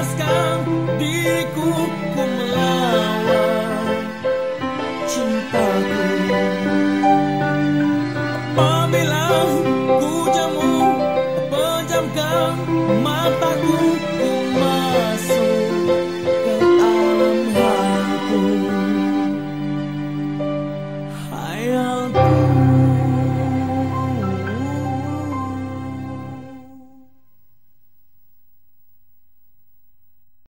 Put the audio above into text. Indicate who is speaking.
Speaker 1: laskan